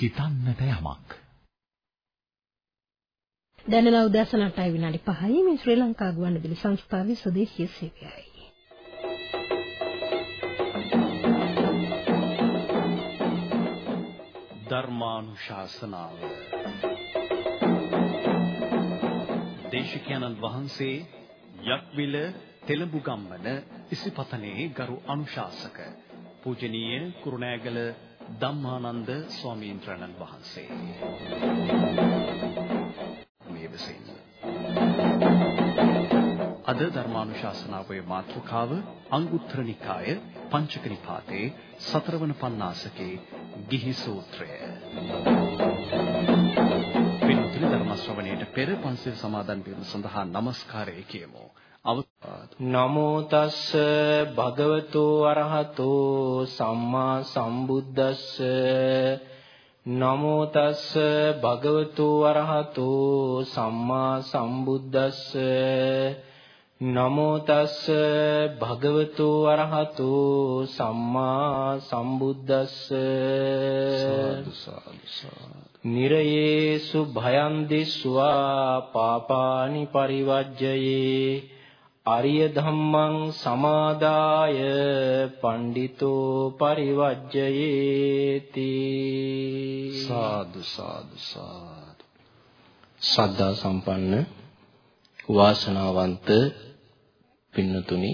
හිතන්නට යමක් දැනලා උදෑසන 8යි විනාඩි 5යි මේ ශ්‍රී ලංකා ගුවන්විදුලි සංස්ථාවේ ස්වදේශීය සේවයයි. ධර්මානුශාසනාව දේශිකානන් වහන්සේ යක්විල තෙලඹු ගම්මන ඉසිපතනේ ගරු අනුශාසක පූජනීය කුරුණෑගල ධම්මානන්ද ස්වාමීන් වහන්සේ මේ විසින් අද ධර්මානුශාසනාවේ මාතෘකාව අංගුත්තර නිකාය පංචක නිපාතේ සතරවන පඤ්ඤාසකේ ගිහි සූත්‍රය. පින්තුනි ධර්ම ශ්‍රවණයට පෙර පන්සිල් සමාදන් වීම සඳහා নমස්කාරය කියමු. නමෝ තස්ස භගවතු අරහතෝ සම්මා සම්බුද්දස්ස. නමෝ තස්ස භගවතු අරහතෝ සම්මා සම්බුද්දස්ස. නමෝ තස්ස භගවතු අරහතෝ සම්මා සම්බුද්දස්ස. සාදු සාදු සාදු. නිරයේසු භයං දිස්වා පාපානි පරිවජ්ජයේ අරිය ධම්මං සමාදාය පණ්ඩිතෝ පරිවජ්ජයේති. සාදු සාදු සාදු. සද්ධා සම්පන්න වාසනාවන්ත පින්නතුනි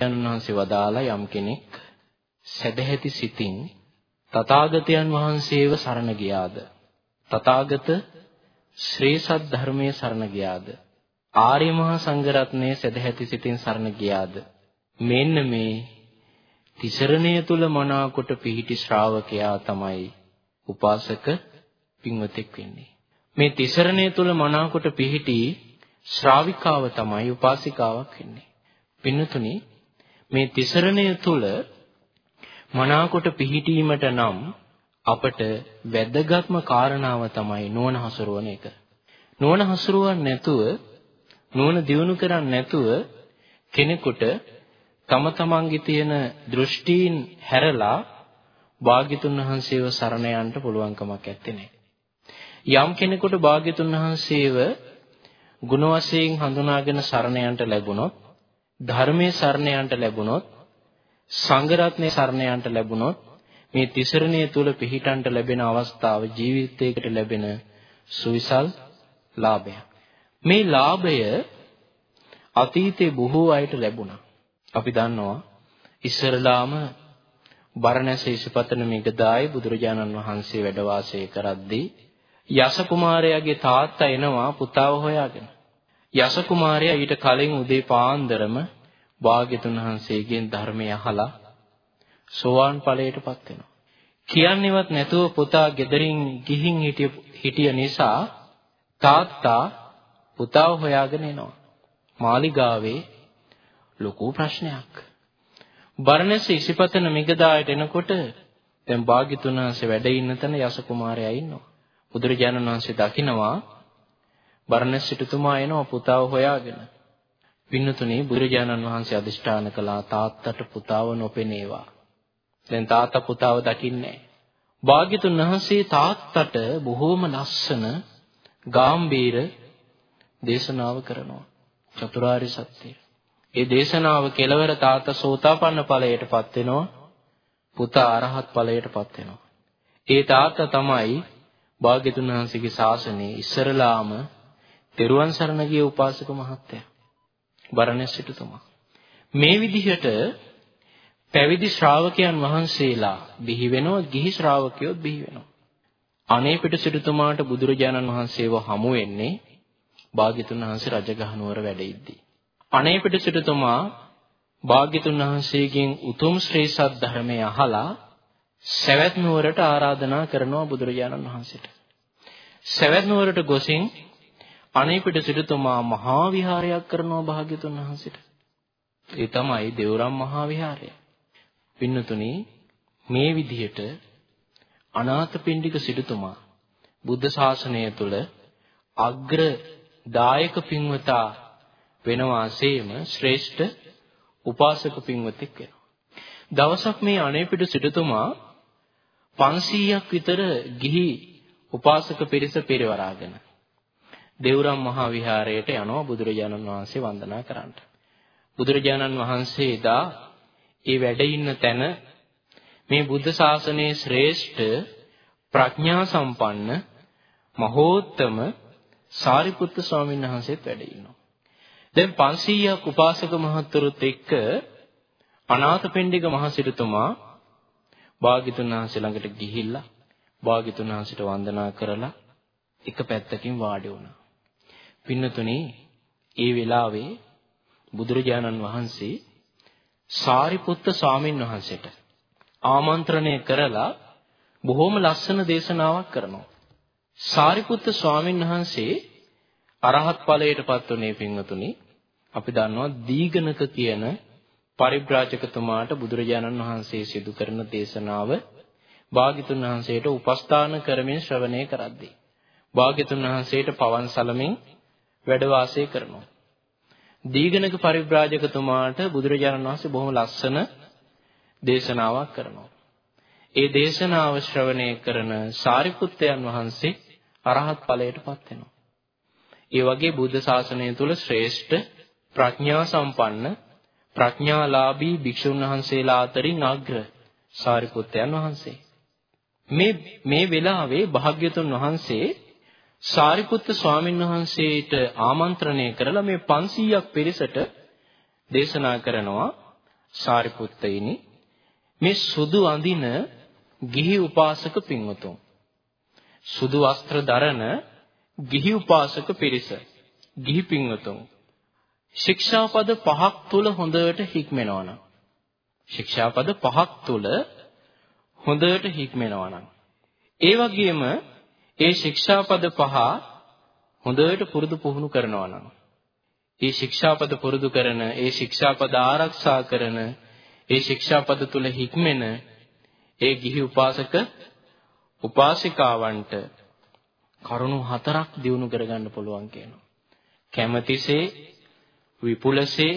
වහන්සේ වදාලා යම් කෙනෙක් සැදැහැති සිතින් තථාගතයන් වහන්සේව සරණ ගියාද? තථාගත ශ්‍රී සත් ධර්මයේ සරණ ගියාද? ආර්ය මහා සංඝරත්නයේ සැදැහැති සිතින් සරණ ගියාද? මෙන්න මේ තිසරණය තුල මනාකොට පිහිටි ශ්‍රාවකයා තමයි උපාසක පින්වතෙක් වෙන්නේ. මේ තිසරණය තුල මනාකොට පිහිටි ශ්‍රාවිකාව තමයි උපාසිකාවක් වෙන්නේ. පින්නතුනි මේ තිසරණය තුල මනාකොට පිහිටීමට නම් අපට වැදගත්ම කාරණාව තමයි නුවණ හසුරුවන එක. නුවණ හසුරුවන්නේ නැතුව නුවණ දියුණු කරන්නේ නැතුව කෙනෙකුට තම තමන්ගේ තියෙන දෘෂ්ටීන් හැරලා භාග්‍යතුන් වහන්සේව සරණ යන්න පුළුවන් කමක් නැත්තේ. යම් කෙනෙකුට භාග්‍යතුන් වහන්සේව ගුණ වශයෙන් හඳුනාගෙන සරණ යන්න ලැබුණොත් ධර්මයේ සරණ යන්ට ලැබුණොත් සංඝ රත්නයේ සරණ යන්ට ලැබුණොත් මේ තිසරණය තුල පිහිටන්ට ලැබෙන අවස්ථාව ජීවිතයකට ලැබෙන සුවිසල් ලාභයක්. මේ ලාභය අතීතේ බොහෝ අයට ලැබුණා. අපි දන්නවා ඉස්සරලාම බරණැස ඉසිපතන මිගදායි බුදුරජාණන් වහන්සේ වැඩ වාසය කරද්දී යස කුමාරයාගේ තාත්තා එනවා පුතාව හොයාගෙන. යස කුමාරයා ඊට කලින් උදේ පාන්දරම භාග්‍යතුන් වහන්සේගෙන් ධර්මය අහලා සෝවාන් ඵලයටපත් වෙනවා. කියන්නේවත් නැතුව පුතා ගෙදරින් ගිහින් හිටිය නිසා තාත්තා පුතාව හොයාගෙන එනවා. මාලිගාවේ ලොකු ප්‍රශ්නයක්. බරණැස ඉසිපතන මිගදායට එනකොට දැන් භාග්‍යතුන් වහන්සේ වැඩ ඉන්න තැන යස කුමාරයා ඉන්නවා. බුදුරජාණන් වහන්සේ දකිනවා බරණැස් සිටුතුමා එනවා පුතාව හොයාගෙන. පින්නතුනේ බුදුරජාණන් වහන්සේ අදිෂ්ඨාන කළා තාත්තට පුතාව නොපෙනේවා. දැන් තාත්තා පුතාව දකින්නේ භාග්‍යතුන් වහන්සේ තාත්තට බොහෝම ලස්සන ගාම්භීර දේශනාව කරනවා. චතුරාර්ය සත්‍යය. ඒ දේශනාව කෙලවර තාත්තා සෝතාපන්න ඵලයටපත් වෙනවා. පුතා අරහත් ඵලයටපත් වෙනවා. ඒ තාත්තා තමයි භාග්‍යතුන් වහන්සේගේ ශාසනයේ ඉස්සරලාම තෙරුවන් සරණ ගිය උපාසක මහත්තයා. බරණැස් සිටුතුමා. මේ විදිහට පැවිදි ශ්‍රාවකයන් වහන්සේලා බිහි වෙනවා, ගිහි ශ්‍රාවකයෝත් බිහි වෙනවා. අනේ පිට සිටුතුමාට බුදුරජාණන් වහන්සේව හමු වෙන්නේ භාග්‍යතුන් වහන්සේ රජගහ නුවර වැඩ ඉද්දී. අනේපිට සිටුතුමා භාග්‍යතුන් වහන්සේගෙන් උතුම් ශ්‍රී සත්‍ය ධර්මය අහලා සවැත් නුවරට ආරාධනා කරනවා බුදුරජාණන් වහන්සේට. සවැත් නුවරට ගොසින් අනේපිට සිටුතුමා මහා විහාරයක් කරනවා භාග්‍යතුන් වහන්සේට. ඒ තමයි දේවරම් මහා විහාරය. පින්නතුනි මේ විදිහට අනාථපිණ්ඩික සිටුතුමා බුද්ධ ශාසනය තුල අග්‍ර දායක පින්වතා වෙනවාseම ශ්‍රේෂ්ඨ උපාසක පින්වතෙක් වෙනවා. දවසක් මේ අනේපිට සිටුතුමා 500ක් විතර ගිහි උපාසක පිරිස පෙරවරාගෙන දේවරම් මහා විහාරයට යනවා බුදුරජාණන් වහන්සේ වන්දනා කරන්න. බුදුරජාණන් වහන්සේ එදා ඒ වැඩ ඉන්න තැන මේ බුද්ධ ශාසනයේ ශ්‍රේෂ්ඨ ප්‍රඥා සම්පන්න මහෝත්තම සාරිපුත්තු ස්වාමීන් වහන්සේත් වැඩ ඉන්නවා. දැන් 500ක් උපාසක මහත්වරුත් එක්ක අනාථපිණ්ඩික මහසිරතුමා භාග්‍යතුන් වහන්සේ ළඟට ගිහිල්ලා භාග්‍යතුන් වහන්සේට වන්දනා කරලා එක පැත්තකින් වාඩි වුණා. පින්නතුනේ ඒ වෙලාවේ බුදුරජාණන් වහන්සේ සාරිපුත්ත ස්වාමීන් වහන්සේට ආමන්ත්‍රණය කරලා බොහොම ලස්සන දේශනාවක් කරනවා. සාරිපුත්ත ස්වාමීන් වහන්සේ අරහත් ඵලයටපත් උනේ පින්වතුනි අපි දන්නවා දීගණක කියන පරිබ්‍රාජකතුමාට බුදුරජාණන් වහන්සේ සිදු කරන දේශනාව භාග්‍යතුන් වහන්සේට උපස්ථාන කරමින් ශ්‍රවණය කරද්දී භාග්‍යතුන් වහන්සේට පවන් සලමින් වැඩ වාසය කරනවා. දීගණක පරිබ්‍රාජකතුමාට බුදුරජාණන් වහන්සේ බොහොම ලස්සන දේශනාවක් කරනවා. ඒ දේශනාව ශ්‍රවණය කරන සාරිපුත්තයන් වහන්සේ අරහත් ඵලයටපත් වෙනවා. ඒ වගේ බුද්ධ ශාසනය තුල ශ්‍රේෂ්ඨ ප්‍රඥා සම්පන්න ප්‍රඥාලාභී භික්ෂුන් වහන්සේලා අතරින් අග්‍ර සාරිපුත්තයන් වහන්සේ. මේ මේ වෙලාවේ භාග්‍යතුන් වහන්සේ සාරිපුත්ත ස්වාමීන් වහන්සේට ආමන්ත්‍රණය කරලා මේ 500ක් පිරිසට දේශනා කරනවා සාරිපුත්තයිනි. මේ සුදු අඳින ගිහි උපාසක පින්වතුන්. සුදු වස්ත්‍ර දරන ගිහි උපාසක පිරිස ගිහි පින්වතුන්. ශික්ෂාපද පහක් තුල හොඳට හික්මෙනවා නම් ශික්ෂාපද පහක් තුල හොඳට හික්මෙනවා නම් ඒ වගේම ඒ ශික්ෂාපද පහ හොඳට පුරුදු පුහුණු කරනවා නම් ඒ ශික්ෂාපද පුරුදු කරන ඒ ශික්ෂාපද ආරක්ෂා කරන ඒ ශික්ෂාපද තුල හික්මෙන ඒ ගිහි උපාසක උපාසිකාවන්ට කරුණු හතරක් දිනු කරගන්න පුළුවන් කියනවා. කැමැතිසේ විපුලසේ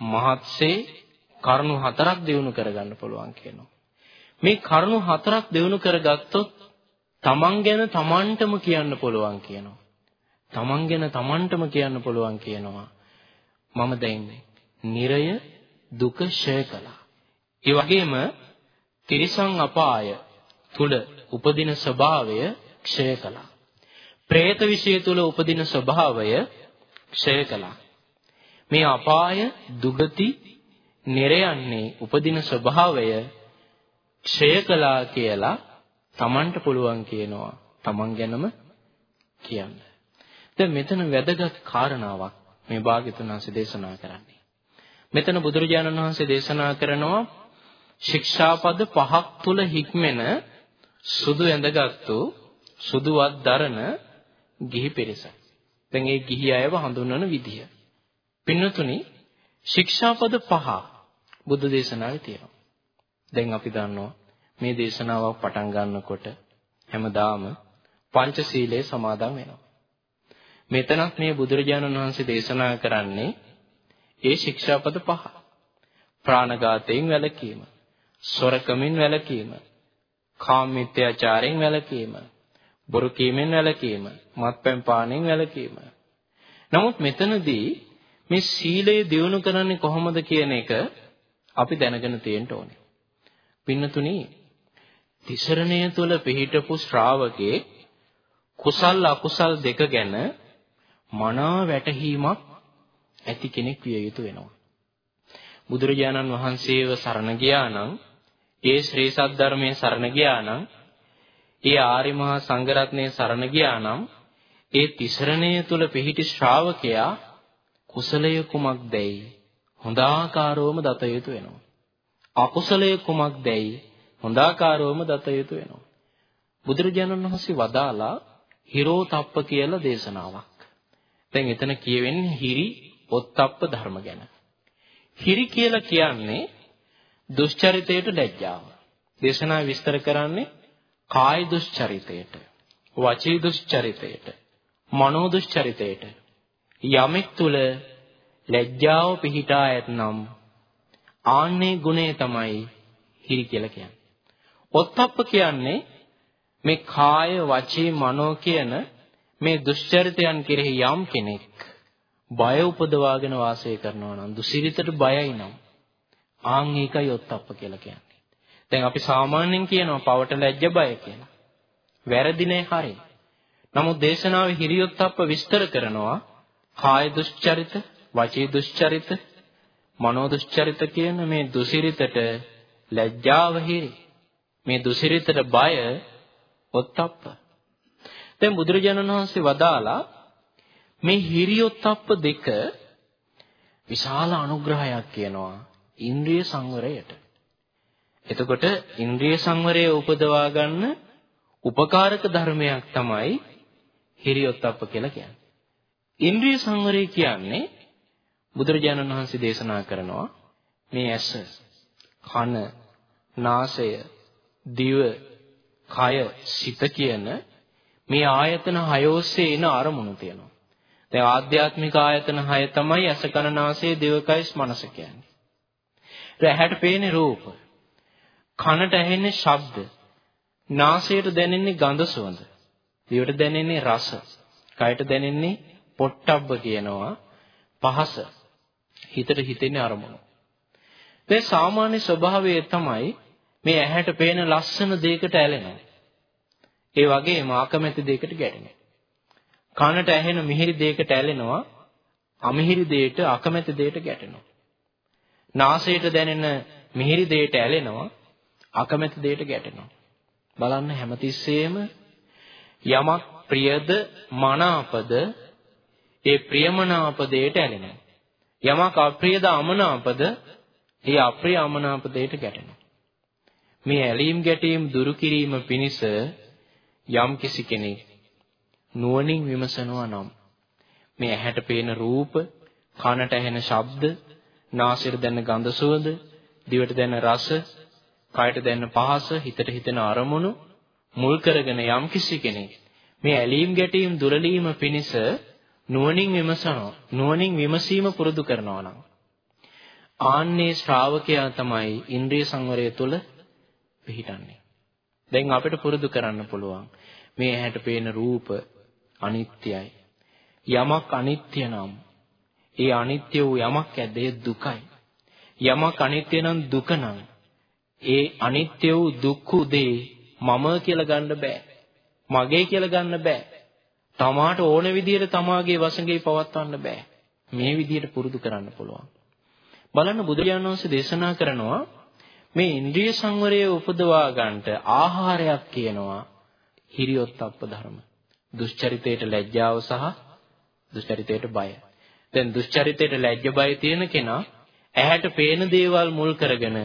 මහත්සේ කරුණු හතරක් දිනු කරගන්න පුළුවන් කියනවා. මේ කරුණු හතරක් දිනු කරගත්තොත් තමන් ගැන තමන්ටම කියන්න පුළුවන් කියනවා. තමන් ගැන තමන්ටම කියන්න පුළුවන් කියනවා. මම දැන් නිරය දුක ෂය කළා. ඒ වගේම තිරිසන් අපාය තුල උපදින ස්වභාවය ක්ෂය කළා. പ്രേත විෂය තුල උපදින ස්වභාවය ක්ෂය කළා. මේ අපාය දුගති නිරයන්නේ උපදින ස්වභාවය ක්ෂය කළා කියලා Tamanට පුළුවන් කියනවා. Taman ගැනම කියන්න. දැන් මෙතන වැදගත් කාරණාවක් මේ භාග්‍යතුන් වහන්සේ දේශනා කරන්නේ. මෙතන බුදුරජාණන් වහන්සේ දේශනා කරනවා ශික්ෂාපද පහක් තුල හික්මෙන සුදු ඇඳගත්තු සුදුවත් දරන ගිහි පිරිස. දැන් ඒ ගිහි අයව හඳුන්වන විදිය. පින්නතුනි ශික්ෂාපද පහ බුද්ධ දේශනාවේ තියෙනවා. දැන් අපි දන්නවා මේ දේශනාවක් පටන් ගන්නකොට හැමදාම පංචශීලයේ සමාදන් වෙනවා. මෙතනත් මේ බුදුරජාණන් වහන්සේ දේශනා කරන්නේ ඒ ශික්ෂාපද පහ. ප්‍රාණඝාතයෙන් වැළකීම, සොරකමින් වැළකීම, කාමමිත්‍යාචාරයෙන් වැළකීම, බොරු කීමෙන් වැළකීම, මත්පැන් පානයෙන් වැළකීම. නමුත් මෙතනදී මේ සීලය දියුණු කරන්නේ කොහොමද කියන එක අපි දැනගෙන තියෙන්න ඕනේ. පින්නතුනි තිසරණය තුල පිහිටපු ශ්‍රාවකේ කුසල් අකුසල් දෙක ගැන මනා වැටහීමක් ඇති කෙනෙක් විය යුතු වෙනවා. බුදුරජාණන් වහන්සේව සරණ ගියා නම් ඒ ශ්‍රී සද්ධර්මයේ සරණ ගියා නම් ඒ ආරි මහා සංඝරත්නයේ සරණ ගියා නම් ඒ තිසරණය තුල පිහිටි ශ්‍රාවකයා කුසලය කුමක්දැයි හොඳාකාරවම දත යුතු වෙනවා. අකුසලය කුමක්දැයි හොඳාකාරවම දත යුතු වෙනවා. බුදුරජාණන් වහන්සේ වදාලා හිරෝතප්ප කියලා දේශනාවක්. දැන් එතන කියවෙන්නේ හිරි ඔත්තප්ප ධර්ම ගැන. හිරි කියලා කියන්නේ දුෂ්චරිතයට ලැජ්ජාව. දේශනා විස්තර කරන්නේ කාය දුෂ්චරිතයට, වචී දුෂ්චරිතයට, මනෝ දුෂ්චරිතයට. යමෙක් තුල ලැජ්ජාව පිහිටා ඇතනම් ආන්නේ ගුණය තමයි හිරි කියලා කියන්නේ. ඔත්තප්ප කියන්නේ මේ කාය වචී මනෝ කියන මේ දුෂ්චරිතයන් කෙරෙහි යම් කෙනෙක් බය උපදවාගෙන වාසය කරනවා නම් දුසිරිතට බයයි නම් ආන් ඒකයි ඔත්තප්ප කියලා කියන්නේ. දැන් අපි සාමාන්‍යයෙන් කියනවා පවට ලැජ්ජ බය කියලා. වැරදි නෑ හරි. නමුත් දේශනාවේ හිරියොත්ප්ප විස්තර කරනවා කාය දුෂ්චරිත, වචී දුෂ්චරිත, මනෝ දුෂ්චරිත කියන මේ දුසිරිතට ලැජ්ජාව හිරි. මේ දුසිරිතට බය ඔත්තප්ප. දැන් බුදුරජාණන් වහන්සේ වදාලා මේ හිරියොත්ප්ප දෙක විශාල අනුග්‍රහයක් කියනවා ඉන්ද්‍රිය සංවරයට. එතකොට ඉන්ද්‍රිය සංවරය උපදවා ගන්න උපකාරක ධර්මයක් තමයි හිරියොත්ප්ප කියලා කියන්නේ. ඉන්ද්‍රිය සංවරය කියන්නේ බුදුරජාණන් වහන්සේ දේශනා කරනවා මේ ඇස, කන, නාසය, දිව, කය, සිත කියන මේ ආයතන හය ඔස්සේ එන අරමුණු තියෙනවා. දැන් ආධ්‍යාත්මික ආයතන හය තමයි ඇස කන නාසය දිවකය මනස කියන්නේ. ඇහැට පේන්නේ රූප. කනට ඇහෙන්නේ ශබ්ද. නාසයට දැනෙන්නේ ගඳ සුවඳ. දිවට දැනෙන්නේ රස. කයට දැනෙන්නේ පොට්ටබ්බ කියනවා පහස. හිතට හිතෙන්නේ අරමුණු. දැන් සාමාන්‍ය ස්වභාවය තමයි මේ ඇහැට පේන ලස්සන දෙයකට ඇලෙනවා. ඒ වගේම අකමැති දෙයකට ගැටෙනවා. කනට ඇහෙන මිහිරි දෙයකට ඇලෙනවා. අමිහිරි දෙයට අකමැති දෙයට ගැටෙනවා. නාසයට දැනෙන මිහිරි දෙයට ඇලෙනවා. අකමැති දෙයට ගැටෙනවා. බලන්න හැමතිස්සෙම යමක් ප්‍රියද මනාපද ඒ ප්‍රියමනාප දෙයට ඇලෙනවා. යමක් අප්‍රියද අමනාපද ඒ අප්‍රිය අමනාප දෙයට ගැටෙනවා. මේ ඇලීම් ගැටීම් දුරු කිරීම පිණිස යම් කිසි කෙනෙක් නුවණින් විමසනවා නම් මේ ඇහැට පේන රූප, කනට ඇහෙන ශබ්ද, නාසයට දැනෙන ගඳ සුවඳ, දිවට දැනෙන රස, කයට දැනෙන පහස, හිතට හිතෙන අරමුණු මුල් කරගෙන යම් කිසි කෙනෙක් මේ ඇලීම් ගැටීම් දුරලීම පිණිස නුවණින් විමසනවා. නුවණින් විමසීම පුරුදු කරනවා නම් ආන්නේ ශ්‍රාවකයා තමයි ඉන්ද්‍රිය සංවරය තුළ පිහිටන්නේ. දැන් අපිට පුරුදු කරන්න පුළුවන් මේ ඇහැට පේන රූප අනිත්‍යයි. යමක් අනිත්‍ය නම් ඒ අනිත්‍ය වූ යමක් ඇද්ද ඒ දුකයි. යමක් අනිත්‍ය නම් දුක නම් ඒ අනිත්‍ය වූ දුක්ඛ දේ මම කියලා ගන්න බෑ. මගේ කියලා ගන්න බෑ. තමාට ඕන විදිහට තමාගේ වසඟේ පවත්වන්න බෑ. මේ විදිහට පුරුදු කරන්න පුළුවන්. බලන්න බුදුරජාණන් වහන්සේ දේශනා කරනවා මේ ඉන්ද්‍රිය සංවරය උපදවා ගන්නට ආහාරයක් කියනවා හිරියොත්ප්ප ධර්ම. දුෂ්චරිතයට ලැජ්ජාව සහ දුෂ්චරිතයට බය. දැන් දුෂ්චරිතයට ලැජ්ජ බය තියෙන කෙනා ඇහැට පේන දේවල් මුල් කරගෙන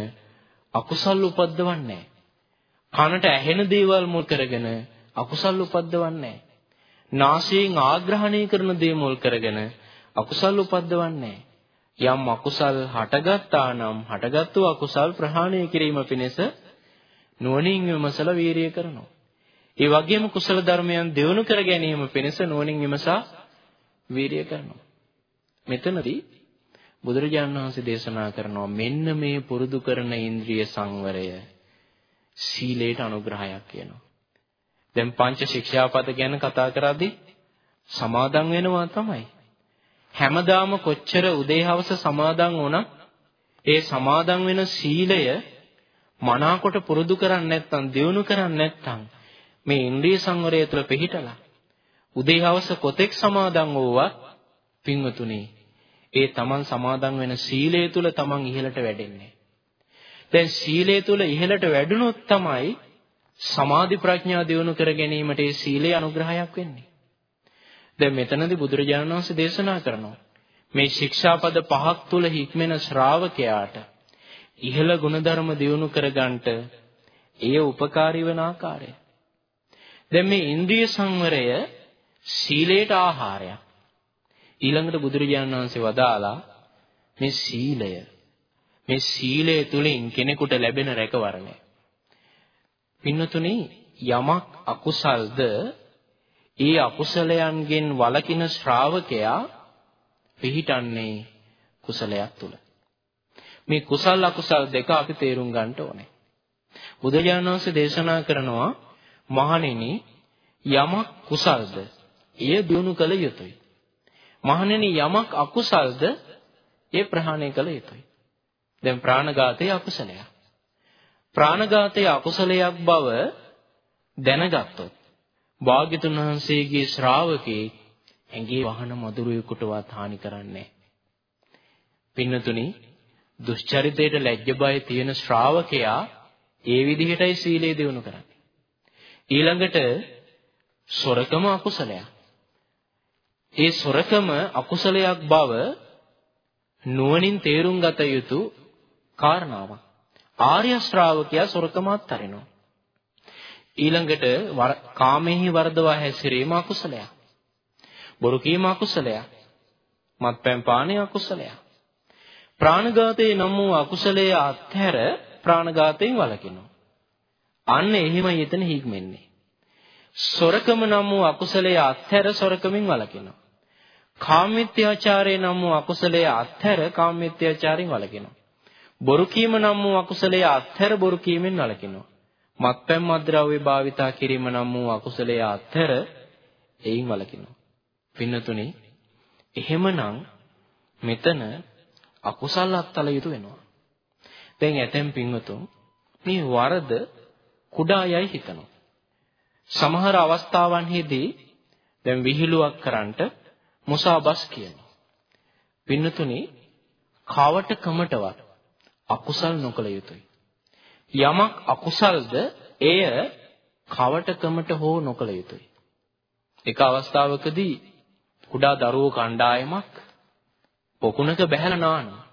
අකුසල් උපද්දවන්නේ කනට ඇහෙන දේවල් මුල් කරගෙන අකුසල් උපද්දවන්නේ නාසයෙන් ආග්‍රහණය කරන දේ මුල් කරගෙන අකුසල් උපද්දවන්නේ යම් අකුසල් හටගත්තා නම් හටගත්තු අකුසල් ප්‍රහාණය කිරීම පිණිස නුවණින් විමසලා වීරිය කරනවා. ඒ වගේම කුසල ධර්මයන් දියුණු කර ගැනීම පිණිස නුවණින් විමසා වීරිය කරනවා. මෙතනදී බුදුරජාණන් වහන්සේ දේශනා කරනවා මෙන්න මේ පුරුදු කරන ඉන්ද්‍රිය සංවරය සීලයට අනුග්‍රහයක් කියනවා. දැන් පංච ශික්ෂාපද ගැන කතා කරද්දී සමාදන් වෙනවා තමයි. හැමදාම කොච්චර උදේහවස සමාදන් වුණත් ඒ සමාදන් වෙන සීලය මනාකොට පුරුදු කරන්නේ නැත්නම් දියුණු කරන්නේ නැත්නම් මේ ඉන්ද්‍රිය සංවරය තුළ පිහිටලා උදේහවස කොතෙක් සමාදන් වුවත් පින්වතුනි ඒ තමන් සමාදන් වෙන සීලය තුල තමන් ඉහළට වැඩෙන්නේ. දැන් සීලය තුල ඉහළට වැඩුණොත් තමයි සමාධි ප්‍රඥා දියුණු කර ගැනීමට ඒ සීලය අනුග්‍රහයක් වෙන්නේ. දැන් මෙතනදී බුදුරජාණන් වහන්සේ දේශනා කරනවා මේ ශික්ෂාපද පහක් තුල හික්මෙන ශ්‍රාවකයාට ඉහළ ගුණධර්ම දියුණු කරගන්නට එය උපකාරී වන ආකාරය. දැන් මේ ඉන්ද්‍රිය සංවරය සීලයට ආහාරයක්. ඊළඟට බුදුරජාණන් වහන්සේ වදාලා මේ සීලය මේ සීලය තුලින් කෙනෙකුට ලැබෙන රැකවරණය. පින්නතුනි යමක් අකුසල්ද ඒ අකුසලයන්ගෙන් වළකින ශ්‍රාවකයා පිහිටන්නේ කුසලයක් තුල. මේ කුසල අකුසල් දෙක අපි තේරුම් ගන්න ඕනේ. බුදුජානක වහන්සේ දේශනා කරනවා මහණෙනි යමක් කුසල්ද එය දිනු කළ යුතුය. මහණෙනි යමක් අකුසල්ද ඒ ප්‍රහාණය කළ යුතුය. දැන් ප්‍රාණඝාතය අකුසලයක්. ප්‍රාණඝාතය අකුසලයක් බව දැනගත්තොත් භාග්‍යතුන් වහන්සේගේ ශ්‍රාවකේ ඇඟේ වහන මధుරයෙකුටවත් හානි කරන්නේ පින්නතුනි දුෂ්චරිතයට ලැජ්ජ බය තියෙන ශ්‍රාවකයා ඒ විදිහටයි සීලය දිනු කරන්නේ. ඊළඟට සොරකම අකුසලයක්. ඒ සොරකම අකුසලයක් බව නුවණින් තේරුම් ගත යුතු කාරණාවක්. ආර්ය ශ්‍රාවකයා සොරකම අත්හරිනවා. ඊළඟට කාමෙහි වර්ධවා හැසිරීම අකුසලයක්. බොරු කීම අකුසලයක්. මත්පැන් පානය අකුසලයක්. ප්‍රාණඝාතයේ නම් වූ අකුසලයේ අත්හැර ප්‍රාණඝාතයෙන් වළකිනවා. අන්න එහෙමයි එතන හික්මෙන්නේ. සොරකම නම් වූ අකුසලයේ අත්හැර සොරකමින් වළකිනවා. කාමමිත්‍යාචාරය නම් වූ අකුසලයේ අත්හැර කාමමිත්‍යාචාරයෙන් වළකිනවා. බොරු කීම නම් වූ අකුසලයේ අත්හැර බොරු කීමෙන් වළකිනවා. මත්පැන් මද්ද්‍රව්‍ය භාවිතා කිරීම නම් වූ අකුසලයේ අත්හැර එයින් වළකිනවා. පින්නතුනි එහෙමනම් මෙතන අකුසල අත්තල යුතු වෙනවා. දැන් ඇතැම් පින්වතුන් මේ වරද කුඩා යයි හිතනවා. සමහර අවස්ථාවන්හිදී දැන් විහිළුවක් කරන්නට මුසාබස් කියනවා. පින්නතුනි කවට කමටවත් අකුසල් නොකළ යුතුයි. යමක් අකුසල්ද එය කවටකමට හෝ නොකළ යුතුයි. එක අවස්ථාවකදී කුඩා දරුවෝ කණ්ඩායමක් පොකුණක බැහැලා නානවා.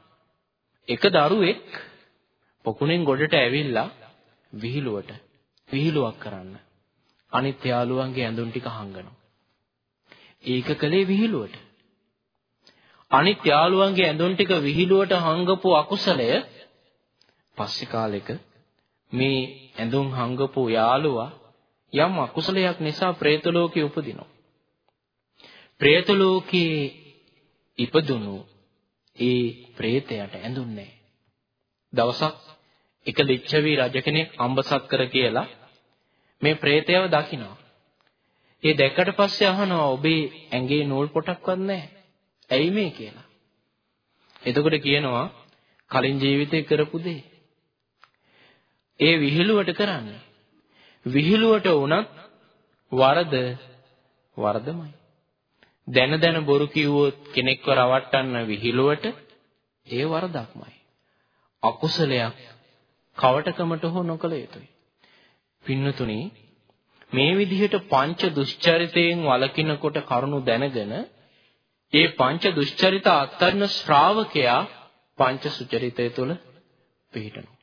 එක දරුවෙක් පොකුණෙන් ගොඩට ඇවිල්ලා විහිළුවට විහිළුවක් කරන්න. අනිත් යාළුවන්ගේ ඇඳුම් ටික හංගනවා. ඒක කලේ විහිළුවට. අනිත් යාළුවන්ගේ ඇඳුම් ටික විහිළුවට හංගපු අකුසලය පස්සේ කාලෙක මේ ඇඳුම් හංගපු යාළුවා යම් අකුසලයක් නිසා പ്രേත ලෝකේ උපදිනවා. പ്രേත ලෝකේ ඉපදුණු ඒ പ്രേතයට ඇඳුන්නේ දවසක් එක ලිච්ඡවි රජ කෙනෙක් අම්බසත් කර කියලා මේ പ്രേතයව දකිනවා. ඒ දැක්කට පස්සේ අහනවා ඔබේ ඇඟේ නූල් පොටක්වත් නැහැ. ඇයි මේ කියලා. එතකොට කියනවා කලින් ජීවිතේ කරපු දේ ඒ විහිළුවට කරන්නේ. විහිළුවට වුණත් වරද වරදමයි. දැන දැන බොරු කිව්වොත් කෙනෙක්ව රවට්ටන්න විහිළුවට ඒ වරදක්මයි. අකුසලයක් කවටකමට හෝ නොකළ යුතුයි. පින්නතුනි මේ විදිහට පංච දුෂ්චරිතයෙන් වළකිනකොට කරුණු දැනගෙන ඒ පංච දුෂ්චරිත අත්තරන ශ්‍රාවකයා පංච සුචරිතය තුළ පිහිටනවා.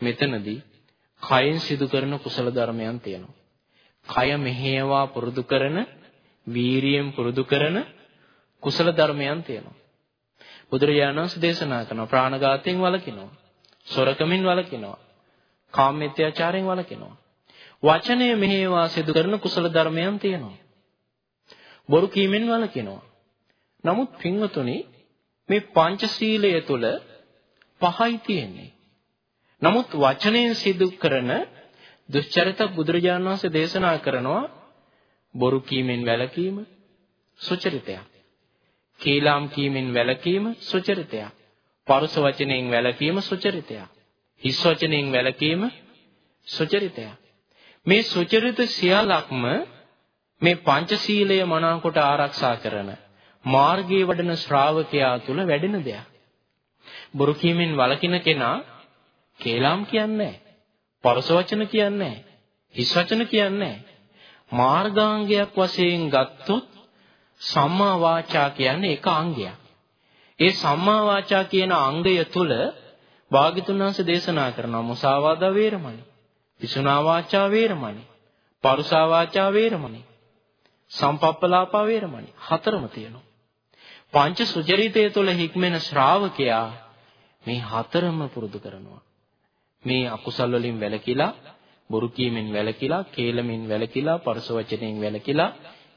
මෙතනදී කයෙන් සිදු කරන කුසල ධර්මයන් තියෙනවා. කය මෙහෙයවා පුරුදු කරන වීරියෙන් පුරුදු කරන කුසල ධර්මයන් තියෙනවා. බුදුරජාණන් වහන්සේ දේශනා කරන ප්‍රාණඝාතයෙන් වළකිනවා. සොරකමින් වළකිනවා. කාමමිත්‍යාචාරයෙන් වළකිනවා. වචනය මෙහෙයවා සිදු කරන කුසල ධර්මයන් තියෙනවා. බොරු කීමෙන් වළකිනවා. නමුත් පින්වතුනි මේ පංචශීලය තුල පහයි තියෙන්නේ. නමුත් වචනයෙන් සිදු කරන දුෂ්චරිත බුදුරජාණන් වහන්සේ දේශනා කරනවා බොරු කීමෙන් වැළකීම සුචරිතයක්. කීලාම් කීමෙන් වැළකීම සුචරිතයක්. පරුස වචනයෙන් වැළකීම සුචරිතයක්. හිස් වචනයෙන් වැළකීම සුචරිතයක්. මේ සුචරිත සියල්ලක්ම මේ පංචශීලය මනාකොට ආරක්ෂා කරන මාර්ගයේ වඩන ශ්‍රාවකයා තුල වැඩෙන දෙයක්. බොරු කීමෙන් වළකින කෙනා කේලම් කියන්නේ පරස වචන කියන්නේ හිස් වචන කියන්නේ මාර්ගාංගයක් වශයෙන් ගත්තොත් සම්මා වාචා කියන්නේ එක අංගයක්. ඒ සම්මා වාචා කියන අංගය තුල භාග්‍යතුන් වහන්සේ දේශනා කරනවා මුසාවාදා වේරමණී, විසුනා වාචා වේරමණී, පරුසා වාචා වේරමණී, සම්පප්පලාපා වේරමණී හතරම තියෙනවා. පංච සුචරිතය තුළ හික්මෙන ශ්‍රාවකයා මේ හතරම පුරුදු කරනවා. මේ අකුසල් වලින් වැළකීලා, බොරු කීමෙන් වැළකීලා, කේලමින් වැළකීලා, පරස වචනෙන් වැළකීලා,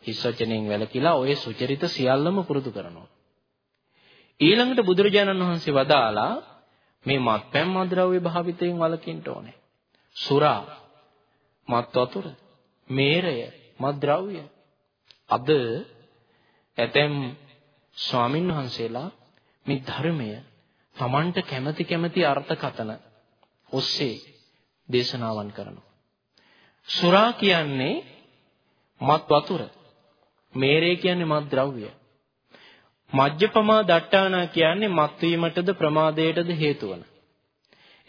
හිස් වචනෙන් වැළකීලා ඔය සුචරිත සියල්ලම පුරුදු කරනවා. ඊළඟට බුදුරජාණන් වහන්සේ වදාලා මේ මත්පැන් මද්ද්‍රව්‍ය භාවිතයෙන් වළකින්න ඕනේ. සුරා, මත් වතුර, මේරය, මද්ද්‍රව්‍ය. අද ඇතැම් ස්වාමින් වහන්සේලා මේ ධර්මය Tamanට කැමැති කැමැති අර්ථකතන ඔස්සේ දේශනාවන් කරනවා. සුරා කියන්නේ මත් වතුර. මේරේ කියන්නේ මත් ද්‍රව්‍ය. මජ්ජපමා දට්ටානා කියන්නේ මත් වීමටද ප්‍රමාදයටද හේතු වන.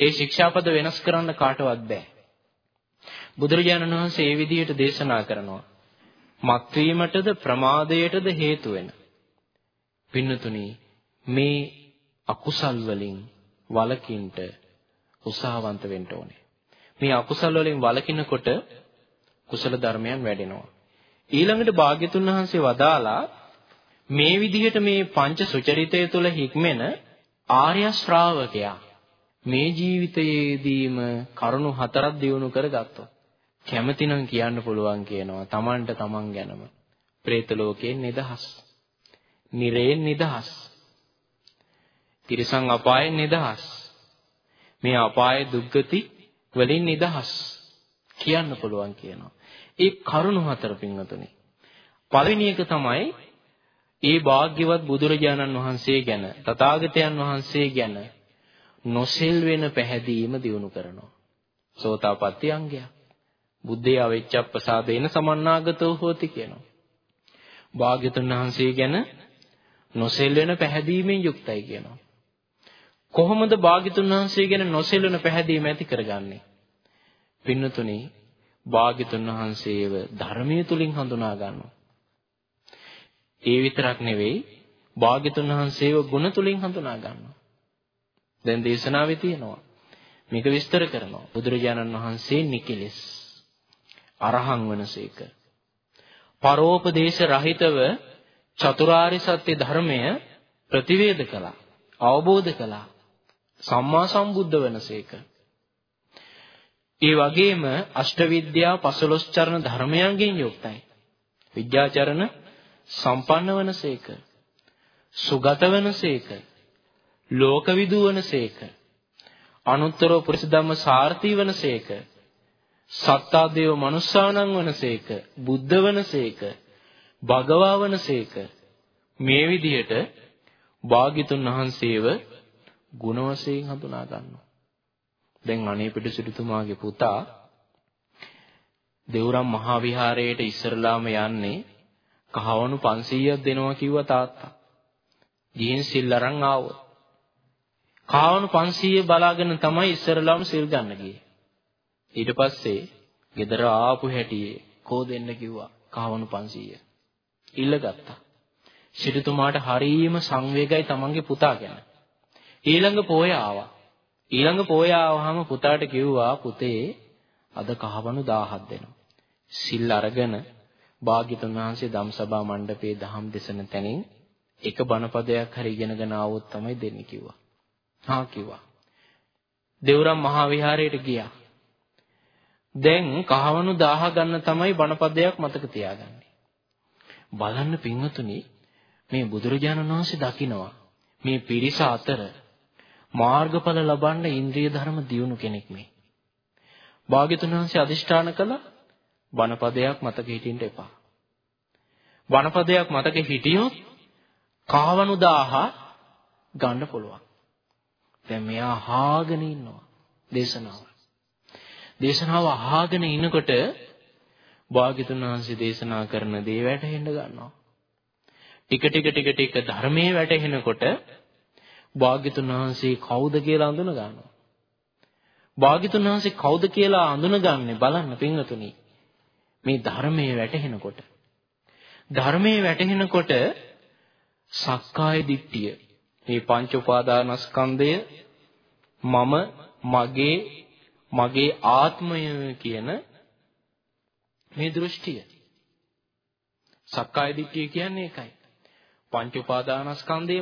ඒ ශික්ෂාපද වෙනස් කරන්න කාටවත් බෑ. බුදුරජාණන් වහන්සේ ඒ විදිහට දේශනා කරනවා. මත් වීමටද ප්‍රමාදයටද හේතු වෙන. පින්නතුනි මේ අකුසල් වලින් වලකින්ට උත්සාහවන්ත වෙන්න ඕනේ. මේ අකුසල් වලින් වලකිනකොට කුසල ධර්මයන් වැඩෙනවා. ඊළඟට භාග්‍යතුන් වහන්සේ වදාලා මේ විදිහට මේ පංච සුචරිතය තුළ හික්මෙන ආර්ය ශ්‍රාවකයා මේ ජීවිතයේදීම කරුණු හතරක් දිනු කරගත්තොත් කැමතිනම් කියන්න පුළුවන් කියනවා Tamanට Taman ගැනම പ്രേත ලෝකයෙන් නිදහස් නිරයෙන් නිදහස් තිරිසන් අපායෙන් නිදහස් මේ අපායේ දුක්ගති වලින් නිදහස් කියන්න පුළුවන් කියනවා ඒ කරුණු හතර පින්වතුනි පළවෙනි එක තමයි ඒ භාග්‍යවත් බුදුරජාණන් වහන්සේ ගැන තථාගතයන් වහන්සේ ගැන නොසෙල් වෙන පැහැදීම දිනු කරනවා. සෝතාපට්ටි අංගය. බුද්ධේ අවෙච්චප්පසාදේන සමන්නාගතෝ හෝති කියනවා. භාග්‍යතුන් වහන්සේ ගැන නොසෙල් වෙන පැහැදීමෙන් යුක්තයි කියනවා. කොහොමද භාග්‍යතුන් වහන්සේ ගැන නොසෙල් වෙන පැහැදීම ඇති කරගන්නේ? පින්නතුනි භාග්‍යතුන් වහන්සේව ධර්මයේ තුලින් හඳුනා ගන්නවා. ඒ විතරක් නෙවෙයි භාග්‍යතුන් වහන්සේව ගුණ තුලින් හඳුනා ගන්නවා. දැන් දේශනාවේ තියෙනවා. මේක විස්තර කරනවා. බුදුරජාණන් වහන්සේ නිකිලස් අරහං වනසේක. පරෝපදේශ රහිතව චතුරාර්ය සත්‍ය ධර්මය ප්‍රතිවේද කළා. අවබෝධ කළා. සම්මා සම්බුද්ධ වනසේක. ඒ වගේම අෂ්ටවිද්‍යා පසළොස් චරණ ධර්මයන්ගෙන් යුක්තයි. විද්‍යාචරණ සම්පන්න වනසේක. සුගත වනසේක. ලෝකවිදු වනසේක. අනුත්තර පුරිස ධම්ම සාර්ථී වනසේක. සත්තා දේව මනුස්සානං වනසේක. බුද්ධ වනසේක. භගවා වනසේක. මේ විදිහට භාග්‍යතුන් වහන්සේව ගුණ වශයෙන් හඳුනා ගන්නවා. දැන් අනේපිට සිටුතුමාගේ පුතා දෙවුරම් මහා විහාරයට ඉස්සරලාම යන්නේ කහවණු 500ක් දෙනවා කිව්වා තාත්තා. ගිහින් සිල් අරන් ආවොත්. කහවණු 500 බලාගෙන තමයි ඉස්සරලාම සිල් ගන්න ගියේ. ඊට පස්සේ ගෙදර ආපු හැටියේ කෝ දෙන්න කිව්වා කහවණු 500. ඉල්ලගත්තා. සිටුතුමාට හරීම සංවේගයි තමන්ගේ පුතා ගැන. ඊළඟ පෝය ආවා. ඊළඟ පෝය ආවහම පුතාට කිව්වා පුතේ අද කහවණු 1000ක් දෙනවා. සිල් අරගෙන භාග්‍යතුන් වහන්සේ ධම්සභා මණ්ඩපයේ දහම් දෙසන තැනින් එක බණපදයක් හරි ඉගෙනගෙන ආවොත් තමයි දෙන්නේ කිව්වා. හා කිව්වා. දෙවුරම් මහා විහාරයට ගියා. දැන් කහවණු 1000 ගන්න තමයි බණපදයක් මතක තියාගන්නේ. බලන්න පින්වතුනි මේ බුදුරජාණන් වහන්සේ දකිනවා මේ පිරිස අතර මාර්ගඵල ලබන්න ඉන්ද්‍රිය ධර්ම දියුණු කෙනෙක් මේ. භාග්‍යතුන් වහන්සේ අදිෂ්ඨාන කළා බණපදයක් මතක හිටින්න එපා. බණපදයක් මතක හිටියොත් කාවණු 1000 ගන්න පුළුවන්. දැන් මෙයා අහගෙන ඉන්නවා දේශනාව. දේශනාව අහගෙන ඉනකොට භාග්‍යතුන් වහන්සේ දේශනා කරන දේ වැටහෙන්න ගන්නවා. ටික ටික ටික ටික ධර්මයේ වැටහෙනකොට භාග්‍යතුන් වහන්සේ කවුද කියලා අඳුන ගන්නවා. භාග්‍යතුන් වහන්සේ කවුද කියලා අඳුනගන්නේ බලන්න පින්වතුනි. මේ ධර්මයේ වැටහෙනකොට ධර්මයේ වැටහෙනකොට සක්කාය දිට්ඨිය මේ පංච උපාදානස්කන්ධය මම මගේ මගේ ආත්මය කියන මේ දෘෂ්ටිය සක්කාය දිට්ඨිය කියන්නේ ඒකයි පංච උපාදානස්කන්ධය